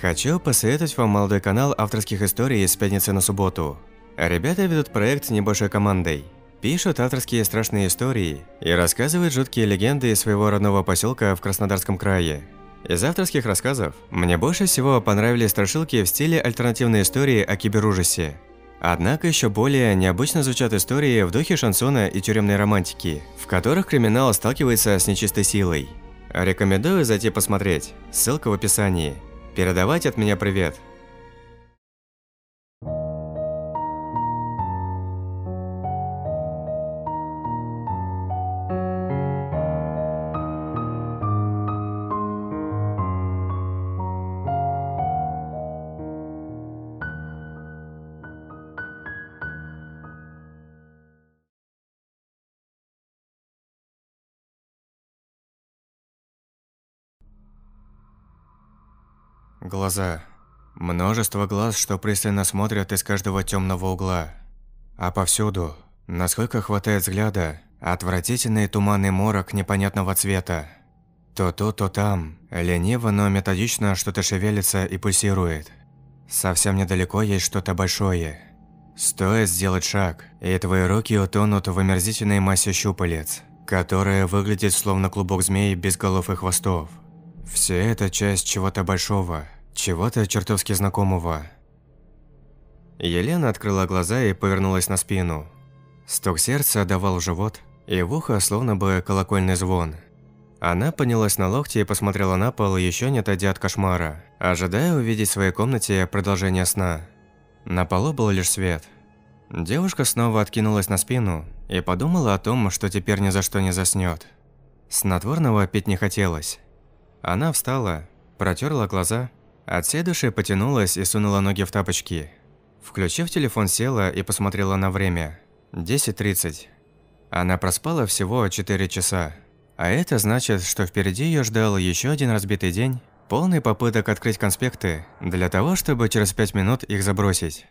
Хочу посоветовать вам молодой канал авторских историй с пятницы на субботу. Ребята ведут проект с небольшой командой. Пишут авторские страшные истории и рассказывают жуткие легенды из своего родного поселка в Краснодарском крае. Из авторских рассказов мне больше всего понравились страшилки в стиле альтернативной истории о киберужасе. Однако еще более необычно звучат истории в духе шансона и тюремной романтики, в которых криминал сталкивается с нечистой силой. Рекомендую зайти посмотреть, ссылка в описании передавать от меня привет. Глаза. Множество глаз, что пристально смотрят из каждого темного угла. А повсюду, насколько хватает взгляда, отвратительный туманный морок непонятного цвета. То тут, то там, лениво, но методично что-то шевелится и пульсирует. Совсем недалеко есть что-то большое. Стоит сделать шаг, и твои руки утонут в омерзительной массе щупалец, которая выглядит словно клубок змей без голов и хвостов. Все это часть чего-то большого – чего-то чертовски знакомого. Елена открыла глаза и повернулась на спину. Стук сердца давал живот, и в ухо словно бы колокольный звон. Она поднялась на локти и посмотрела на пол, еще не отойдя от кошмара, ожидая увидеть в своей комнате продолжение сна. На полу был лишь свет. Девушка снова откинулась на спину и подумала о том, что теперь ни за что не заснет. Снотворного пить не хотелось. Она встала, протерла глаза от всей души потянулась и сунула ноги в тапочки. Включив телефон, села и посмотрела на время. 10.30. Она проспала всего 4 часа. А это значит, что впереди ее ждал еще один разбитый день, полный попыток открыть конспекты, для того, чтобы через 5 минут их забросить.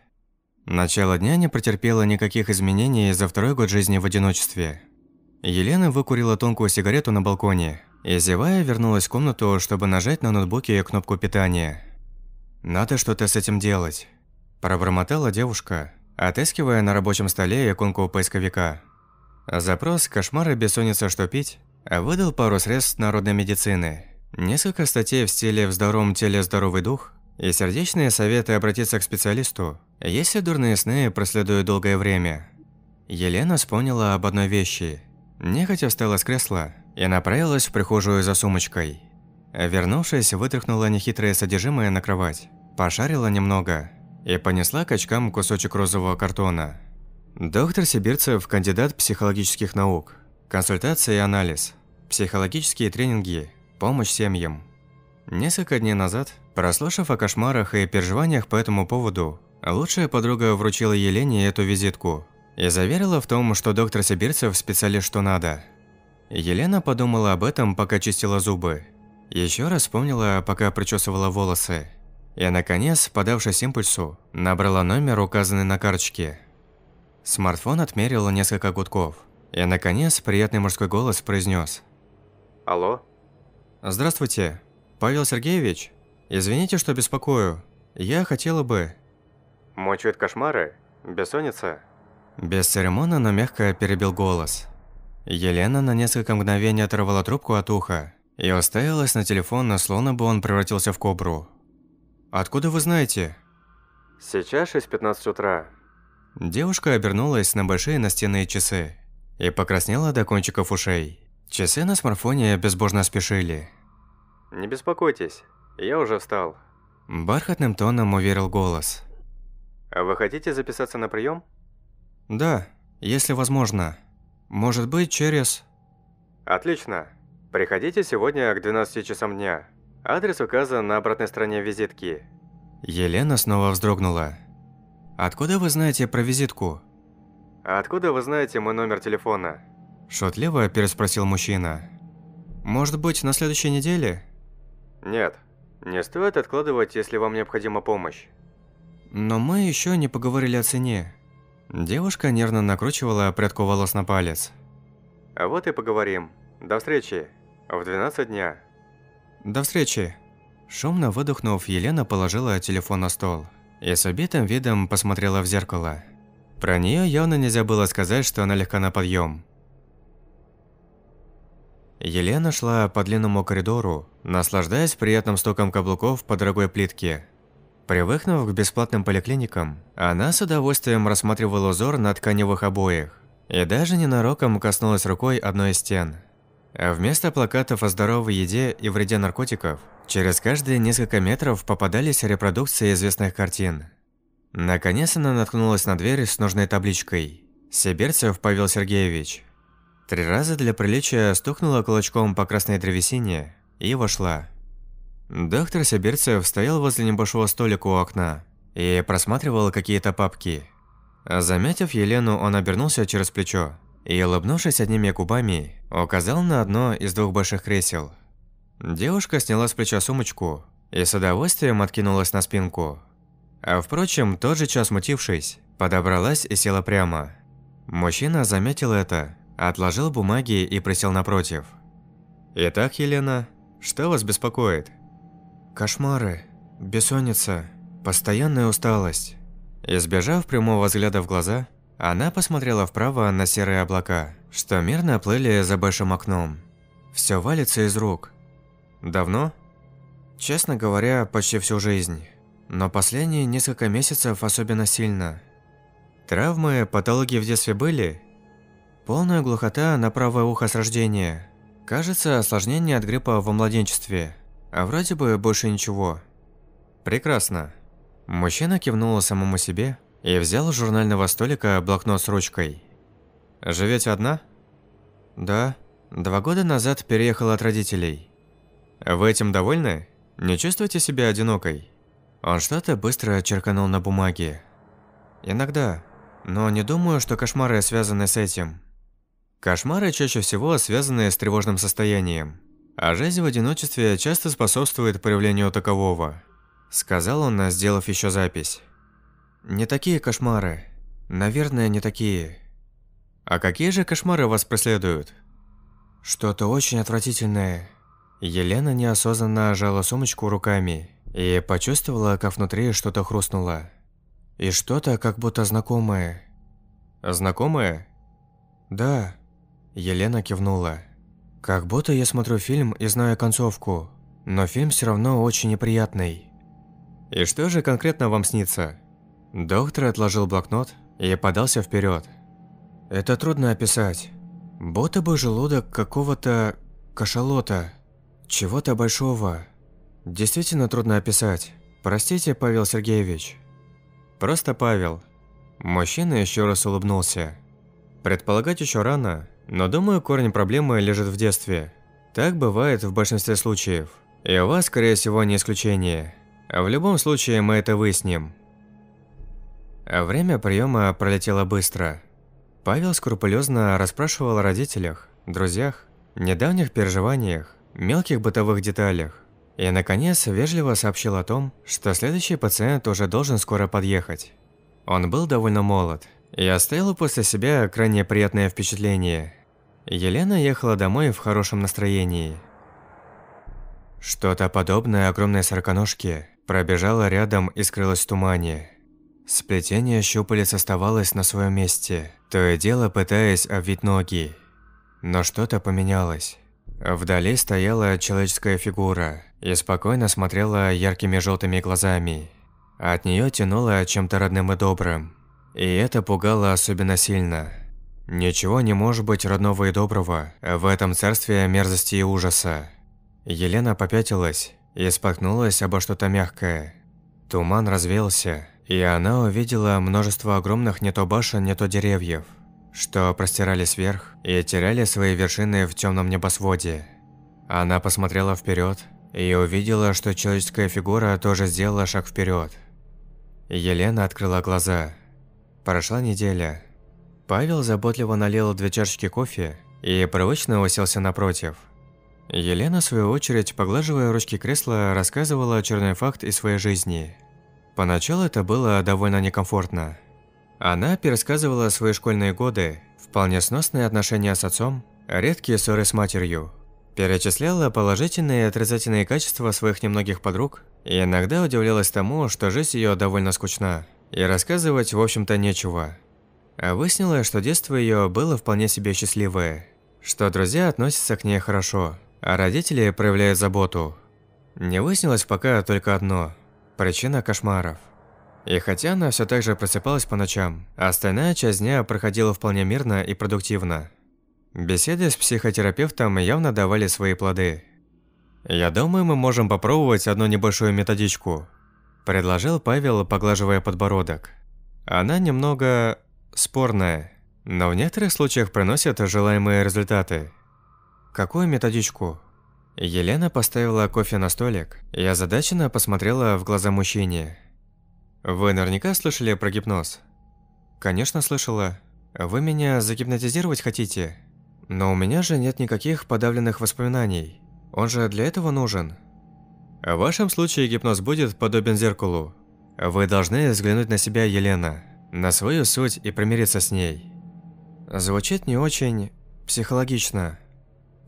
Начало дня не претерпело никаких изменений за второй год жизни в одиночестве. Елена выкурила тонкую сигарету на балконе и, зевая, вернулась в комнату, чтобы нажать на ноутбуке кнопку питания. «Надо что-то с этим делать», – пробормотала девушка, отыскивая на рабочем столе иконку поисковика. Запрос «Кошмары, бессонница, что пить?» выдал пару средств народной медицины, несколько статей в стиле «В здоровом теле здоровый дух» и сердечные советы обратиться к специалисту, если дурные сны проследуют долгое время. Елена вспомнила об одной вещи. Нехотя встала с кресла и направилась в прихожую за сумочкой – Э, вернувшись, вытряхнула нехитрое содержимое на кровать, пошарила немного и понесла к очкам кусочек розового картона. Доктор Сибирцев – кандидат психологических наук. Консультация и анализ. Психологические тренинги. Помощь семьям. Несколько дней назад, прослушав о кошмарах и переживаниях по этому поводу, лучшая подруга вручила Елене эту визитку и заверила в том, что доктор Сибирцев – специалист что надо. Елена подумала об этом, пока чистила зубы – еще раз вспомнила, пока причесывала волосы. И, наконец, подавшись импульсу, набрала номер, указанный на карточке. Смартфон отмерил несколько гудков. И, наконец, приятный мужской голос произнес: «Алло?» «Здравствуйте, Павел Сергеевич. Извините, что беспокою. Я хотела бы...» «Мучают кошмары? Бессонница?» Без церемона, но мягко перебил голос. Елена на несколько мгновений оторвала трубку от уха я уставилась на телефон, но словно бы он превратился в кобру. «Откуда вы знаете?» «Сейчас 6.15 утра». Девушка обернулась на большие настенные часы и покраснела до кончиков ушей. Часы на смартфоне безбожно спешили. «Не беспокойтесь, я уже встал». Бархатным тоном уверил голос. «А вы хотите записаться на прием? «Да, если возможно. Может быть, через...» «Отлично. Приходите сегодня к 12 часам дня. Адрес указан на обратной стороне визитки. Елена снова вздрогнула. «Откуда вы знаете про визитку?» «Откуда вы знаете мой номер телефона?» Шутливо переспросил мужчина. «Может быть, на следующей неделе?» «Нет, не стоит откладывать, если вам необходима помощь». «Но мы еще не поговорили о цене». Девушка нервно накручивала прядку волос на палец. А «Вот и поговорим. До встречи». А в 12 дня. До встречи. Шумно выдохнув, Елена положила телефон на стол и с убитым видом посмотрела в зеркало. Про нее явно нельзя было сказать, что она легка на подъем. Елена шла по длинному коридору, наслаждаясь приятным стуком каблуков по дорогой плитке. Привыкнув к бесплатным поликлиникам, она с удовольствием рассматривала узор на тканевых обоях и даже ненароком коснулась рукой одной из стен – а вместо плакатов о здоровой еде и вреде наркотиков, через каждые несколько метров попадались репродукции известных картин. Наконец она наткнулась на дверь с нужной табличкой «Сибирцев Павел Сергеевич». Три раза для приличия стукнула кулачком по красной древесине и вошла. Доктор Сибирцев стоял возле небольшого столика у окна и просматривал какие-то папки. Заметив Елену, он обернулся через плечо и, улыбнувшись одними губами, указал на одно из двух больших кресел. Девушка сняла с плеча сумочку и с удовольствием откинулась на спинку. А впрочем, тот же час мутившись, подобралась и села прямо. Мужчина заметил это, отложил бумаги и присел напротив. «Итак, Елена, что вас беспокоит?» «Кошмары, бессонница, постоянная усталость». Избежав прямого взгляда в глаза, она посмотрела вправо на серые облака, что мирно плыли за большим окном. Все валится из рук. Давно? Честно говоря, почти всю жизнь. Но последние несколько месяцев особенно сильно. Травмы, патологии в детстве были? Полная глухота на правое ухо с рождения. Кажется, осложнение от гриппа во младенчестве. А вроде бы больше ничего. Прекрасно. Мужчина кивнул самому себе, и взял с журнального столика блокнот с ручкой. «Живете одна?» «Да. Два года назад переехала от родителей». «Вы этим довольны? Не чувствуете себя одинокой?» Он что-то быстро черканул на бумаге. «Иногда. Но не думаю, что кошмары связаны с этим». Кошмары чаще всего связаны с тревожным состоянием, а жизнь в одиночестве часто способствует проявлению такового. Сказал он, сделав еще запись. Не такие кошмары. Наверное, не такие. А какие же кошмары вас преследуют? Что-то очень отвратительное. Елена неосознанно ожала сумочку руками и почувствовала, как внутри что-то хрустнуло. И что-то как будто знакомое. Знакомое? Да. Елена кивнула. Как будто я смотрю фильм и знаю концовку, но фильм все равно очень неприятный. И что же конкретно вам снится? Доктор отложил блокнот и подался вперед. Это трудно описать. Будто бы желудок какого-то кашалота, чего-то большого. Действительно трудно описать. Простите, Павел Сергеевич. Просто Павел. Мужчина еще раз улыбнулся. Предполагать еще рано, но думаю, корень проблемы лежит в детстве. Так бывает в большинстве случаев. И у вас, скорее всего, не исключение. В любом случае, мы это выясним. А время приема пролетело быстро. Павел скрупулезно расспрашивал о родителях, друзьях, недавних переживаниях, мелких бытовых деталях. И, наконец, вежливо сообщил о том, что следующий пациент уже должен скоро подъехать. Он был довольно молод и оставил после себя крайне приятное впечатление. Елена ехала домой в хорошем настроении. Что-то подобное огромной сороконожке пробежало рядом и скрылось в тумане. Сплетение щупалец оставалось на своем месте, то и дело пытаясь обвить ноги. Но что-то поменялось. Вдали стояла человеческая фигура и спокойно смотрела яркими желтыми глазами. От нее тянуло чем-то родным и добрым. И это пугало особенно сильно. Ничего не может быть родного и доброго в этом царстве мерзости и ужаса. Елена попятилась и споткнулась обо что-то мягкое. Туман развелся. И она увидела множество огромных не то башен, не то деревьев, что простирались вверх и теряли свои вершины в темном небосводе. Она посмотрела вперед и увидела, что человеческая фигура тоже сделала шаг вперед. Елена открыла глаза. Прошла неделя. Павел заботливо налил две чашечки кофе и привычно уселся напротив. Елена, в свою очередь, поглаживая ручки кресла, рассказывала черный факт из своей жизни – Поначалу это было довольно некомфортно. Она пересказывала свои школьные годы, вполне сносные отношения с отцом, редкие ссоры с матерью, перечисляла положительные и отрицательные качества своих немногих подруг и иногда удивлялась тому, что жизнь ее довольно скучна, и рассказывать, в общем-то, нечего. А выяснилось, что детство ее было вполне себе счастливое, что друзья относятся к ней хорошо, а родители проявляют заботу. Не выяснилось пока только одно – причина кошмаров. И хотя она все так же просыпалась по ночам, остальная часть дня проходила вполне мирно и продуктивно. Беседы с психотерапевтом явно давали свои плоды. «Я думаю, мы можем попробовать одну небольшую методичку», – предложил Павел, поглаживая подбородок. «Она немного... спорная, но в некоторых случаях приносит желаемые результаты». «Какую методичку?» Елена поставила кофе на столик и озадаченно посмотрела в глаза мужчине. «Вы наверняка слышали про гипноз?» «Конечно слышала. Вы меня загипнотизировать хотите? Но у меня же нет никаких подавленных воспоминаний. Он же для этого нужен». «В вашем случае гипноз будет подобен зеркалу. Вы должны взглянуть на себя, Елена, на свою суть и примириться с ней». Звучит не очень психологично.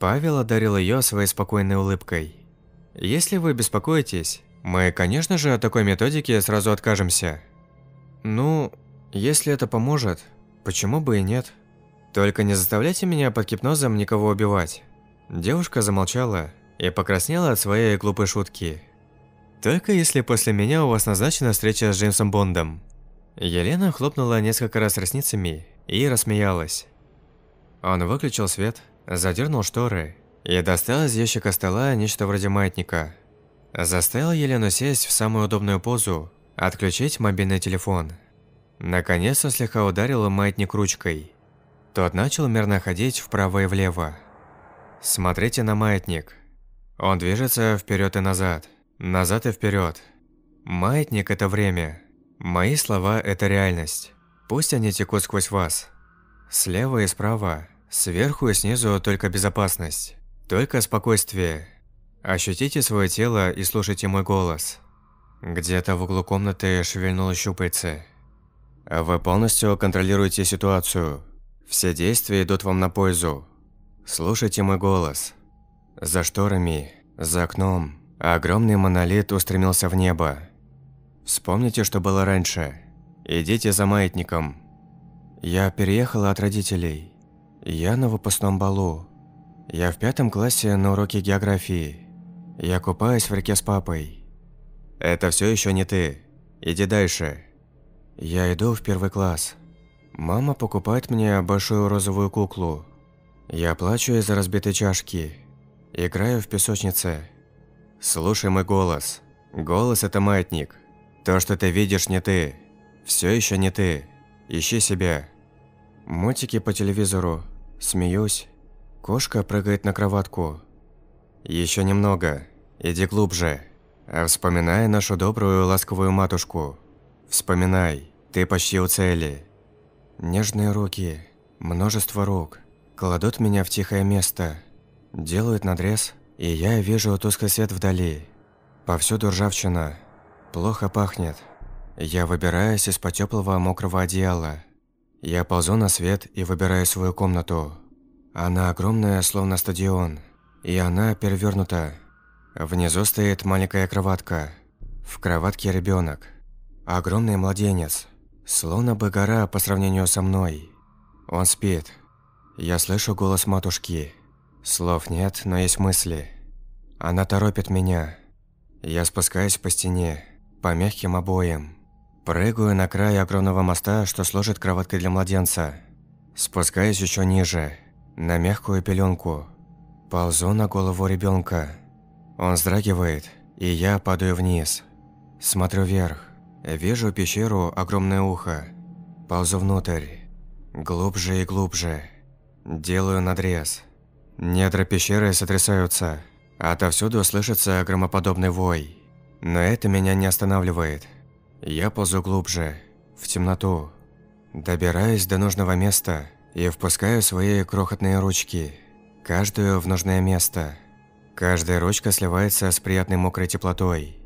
Павел одарил ее своей спокойной улыбкой. «Если вы беспокоитесь, мы, конечно же, от такой методики сразу откажемся». «Ну, если это поможет, почему бы и нет? Только не заставляйте меня под гипнозом никого убивать». Девушка замолчала и покраснела от своей глупой шутки. «Только если после меня у вас назначена встреча с Джеймсом Бондом». Елена хлопнула несколько раз ресницами и рассмеялась. Он выключил свет задернул шторы и достал из ящика стола нечто вроде маятника. Заставил Елену сесть в самую удобную позу, отключить мобильный телефон. Наконец он слегка ударил маятник ручкой. Тот начал мерно ходить вправо и влево. Смотрите на маятник. Он движется вперед и назад, назад и вперед. Маятник – это время. Мои слова – это реальность. Пусть они текут сквозь вас. Слева и справа – Сверху и снизу только безопасность, только спокойствие. Ощутите свое тело и слушайте мой голос. Где-то в углу комнаты шевельнуло щупальце. Вы полностью контролируете ситуацию. Все действия идут вам на пользу. Слушайте мой голос. За шторами, за окном, огромный монолит устремился в небо. Вспомните, что было раньше. Идите за маятником. Я переехала от родителей. Я на выпускном балу. Я в пятом классе на уроке географии. Я купаюсь в реке с папой. Это все еще не ты. Иди дальше. Я иду в первый класс. Мама покупает мне большую розовую куклу. Я плачу из-за разбитой чашки. Играю в песочнице. Слушай мой голос. Голос – это маятник. То, что ты видишь, не ты. Все еще не ты. Ищи себя. Мультики по телевизору. Смеюсь. Кошка прыгает на кроватку. Еще немного. Иди глубже. А вспоминай нашу добрую ласковую матушку. Вспоминай. Ты почти у цели. Нежные руки. Множество рук. Кладут меня в тихое место. Делают надрез, и я вижу тусклый свет вдали. Повсюду ржавчина. Плохо пахнет. Я выбираюсь из-под теплого мокрого одеяла. Я ползу на свет и выбираю свою комнату. Она огромная, словно стадион, и она перевернута. Внизу стоит маленькая кроватка. В кроватке ребенок. Огромный младенец. Словно бы гора по сравнению со мной. Он спит. Я слышу голос матушки. Слов нет, но есть мысли. Она торопит меня. Я спускаюсь по стене, по мягким обоям. Прыгаю на край огромного моста, что служит кроваткой для младенца. Спускаюсь еще ниже, на мягкую пеленку. Ползу на голову ребенка. Он вздрагивает, и я падаю вниз. Смотрю вверх. Вижу пещеру огромное ухо. Ползу внутрь. Глубже и глубже. Делаю надрез. Недра пещеры сотрясаются. Отовсюду слышится громоподобный вой. Но это меня не останавливает. Я ползу глубже, в темноту, добираясь до нужного места и впускаю свои крохотные ручки, каждую в нужное место. Каждая ручка сливается с приятной мокрой теплотой.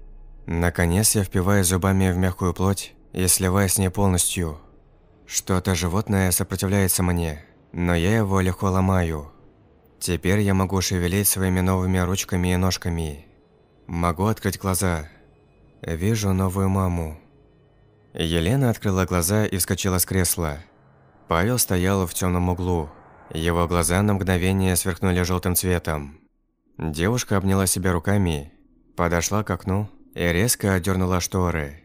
Наконец я впиваю зубами в мягкую плоть и сливаю с ней полностью. Что-то животное сопротивляется мне, но я его легко ломаю. Теперь я могу шевелить своими новыми ручками и ножками. Могу открыть глаза. Вижу новую маму. Елена открыла глаза и вскочила с кресла. Павел стоял в темном углу. Его глаза на мгновение сверкнули желтым цветом. Девушка обняла себя руками, подошла к окну и резко отдернула шторы.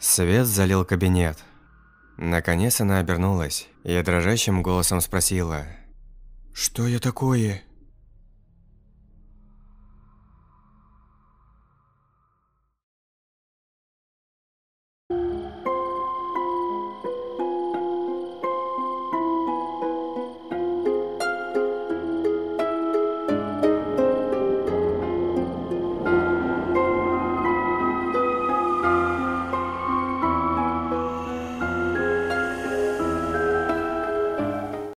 Свет залил кабинет. Наконец она обернулась и дрожащим голосом спросила. «Что я такое?»